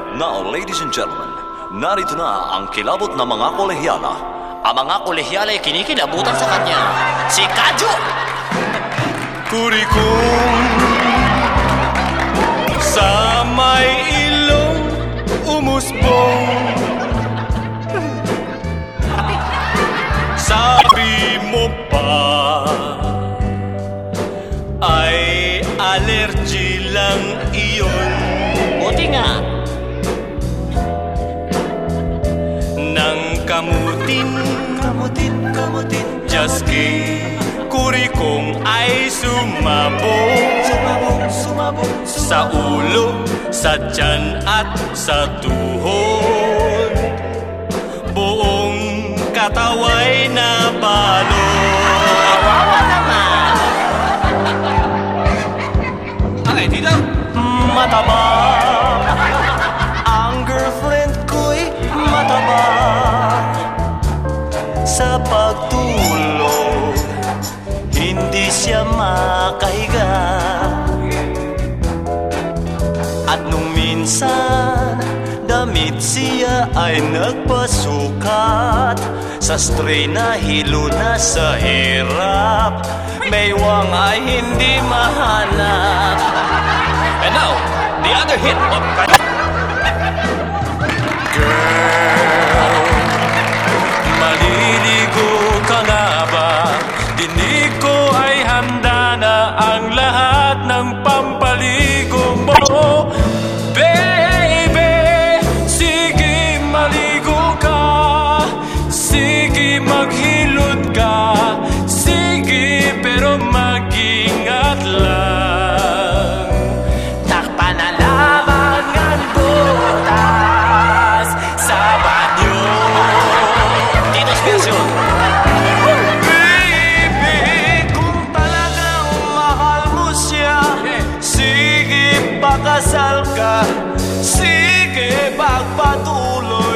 And now, ladies and gentlemen, narito na ang kilabot na mga kolehyala. Ang mga kolehyala ay kinikilabutan sa kanya. Si Kadyo! Kurikong sa may ilong umusbong Sabi mo pa ay allergy lang iyon Buti nga, kamutin, kamutin, kamutin. Kay kurikong ay sumabog Sumabog, sumabog, Sa ulo, sa tiyan at sa tuhod. Buong kataway na Hindi siya makahiga. At nung minsan Damit siya ay nagpasukat. Sa stray na hilo na sa hirap May wang ay hindi mahanap. And now, the other hit of Sige maghilod ka. Sige pero mag-ingat lang. Takpan na lamang ang butas sa banyo. Tito's version. Baby, kung talagang mahal mo Sige, pakasal ka. Sige, pagpatuloy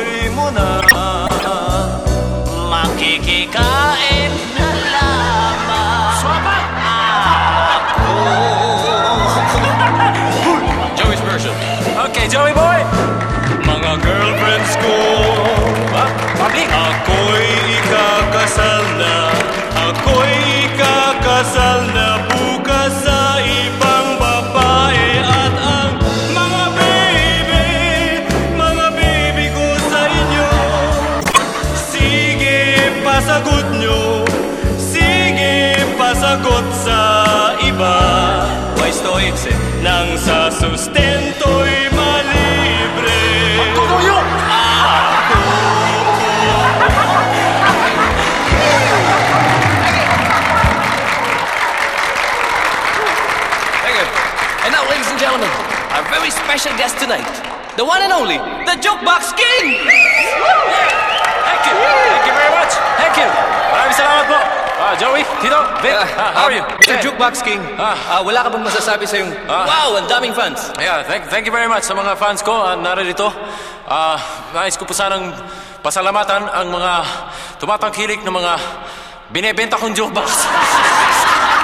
pasagot sa iba Wise to it's it Nang sa sustento'y malibre Tutuyo! Very good. And now, ladies and gentlemen, our very special guest tonight, the one and only, the Jukebox King! Tito, Vic, ah, how are you? Mr. Jukebox King, ah, wala ka bang masasabi sa yung, Ah. wow, ang daming fans. Yeah, thank, thank you very much sa mga fans ko uh, naririto. Ah, nais ko po sanang pasalamatan ang mga tumatangkilik ng mga binebenta kong jukebox.